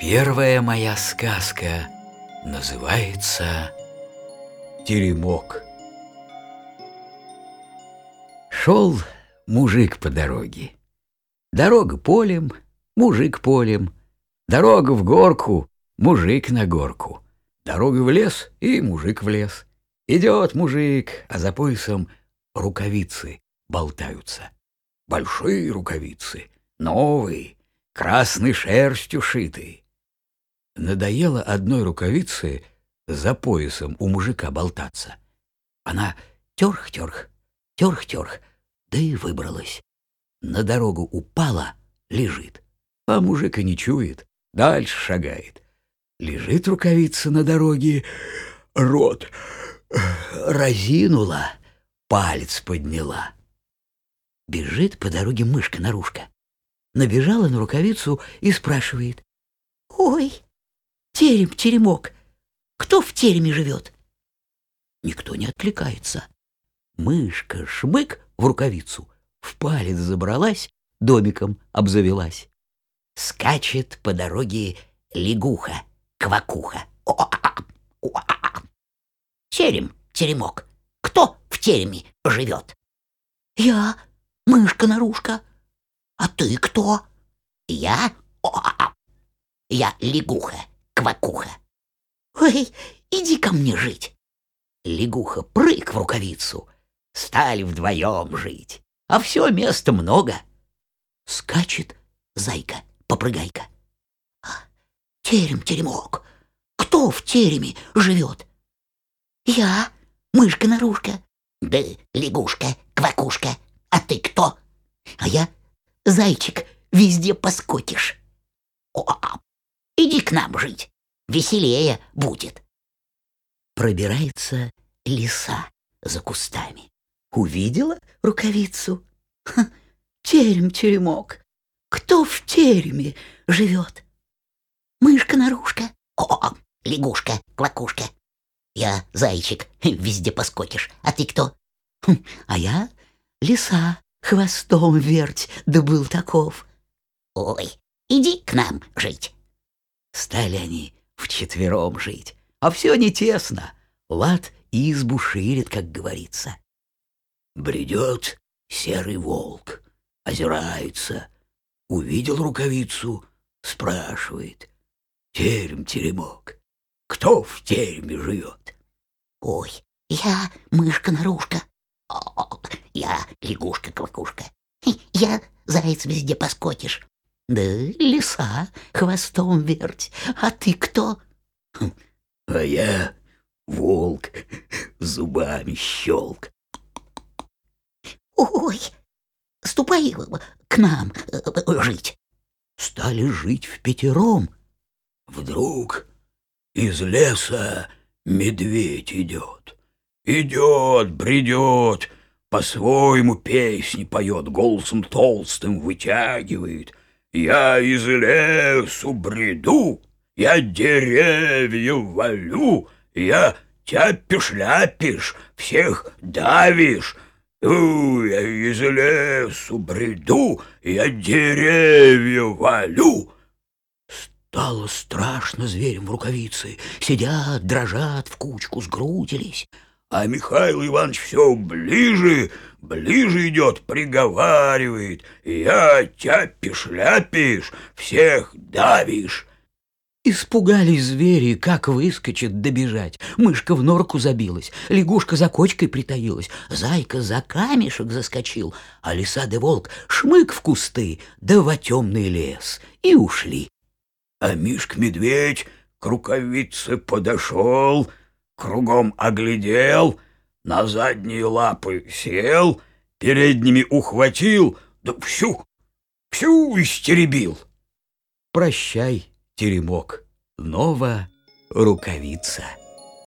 Первая моя сказка называется «Теремок». Шел мужик по дороге. Дорога полем, мужик полем. Дорога в горку, мужик на горку. Дорога в лес и мужик в лес. Идет мужик, а за поясом рукавицы болтаются. Большие рукавицы, новые, красной шерстью шитые. Надоело одной рукавице за поясом у мужика болтаться. Она терх-терх, терх-терх, да и выбралась. На дорогу упала, лежит. А мужик и не чует, дальше шагает. Лежит рукавица на дороге, рот разинула, палец подняла. Бежит по дороге мышка-нарушка. Набежала на рукавицу и спрашивает. «Ой, терем-теремок, кто в тереме живет?» Никто не откликается. Мышка-шмык в рукавицу, в палец забралась, домиком обзавелась. Скачет по дороге лягуха, квакуха. Терем, теремок, кто в тереме живет? Я, мышка-нарушка. А ты кто? Я? Я лягуха, квакуха. Ой, иди ко мне жить. Лягуха прыг в рукавицу. Стали вдвоем жить, а все места много. Скачет зайка, попрыгайка. Терем-теремок, кто в тереме живет? Я, мышка-нарушка. Да лягушка, квакушка. А ты кто? А я зайчик, везде поскотишь. О, иди к нам жить, веселее будет. Пробирается лиса за кустами. Увидела рукавицу? Ха, терем-теремок. Кто в тереме живет? Мышка-нарушка. О, лягушка, квакушка. Я зайчик, везде поскочишь. А ты кто? Хм, а я лиса, хвостом верть, да был таков. Ой, иди к нам жить. Стали они вчетвером жить, а все не тесно. Лад избу ширит, как говорится. Бредет серый волк, озирается, увидел рукавицу, спрашивает. Терем, теремок, кто в тереме живет? Ой, я мышка-нарушка. Я лягушка-квакушка. Я заяц везде поскотишь. Да лиса хвостом верть. А ты кто? А я волк, зубами щелк. Ой, ступай к нам э, жить. Стали жить в пятером. Вдруг из леса медведь идет. Идет, бредет, по-своему песни поет, голосом толстым вытягивает. Я из лесу бреду, я деревья валю, я тяпишь-ляпишь, всех давишь. У, я из лесу бреду, я деревья валю. Стало страшно зверям в рукавице. Сидят, дрожат, в кучку сгрудились. А Михаил Иванович все ближе, ближе идет, приговаривает. Я тяпишь-ляпишь, всех давишь. Испугались звери, как выскочит добежать. Мышка в норку забилась, лягушка за кочкой притаилась, зайка за камешек заскочил, а лиса да волк шмык в кусты, да во темный лес, и ушли. А Мишка-медведь к рукавице подошел, кругом оглядел, на задние лапы сел, передними ухватил, да всю, всю истеребил. Прощай, теремок, нова рукавица.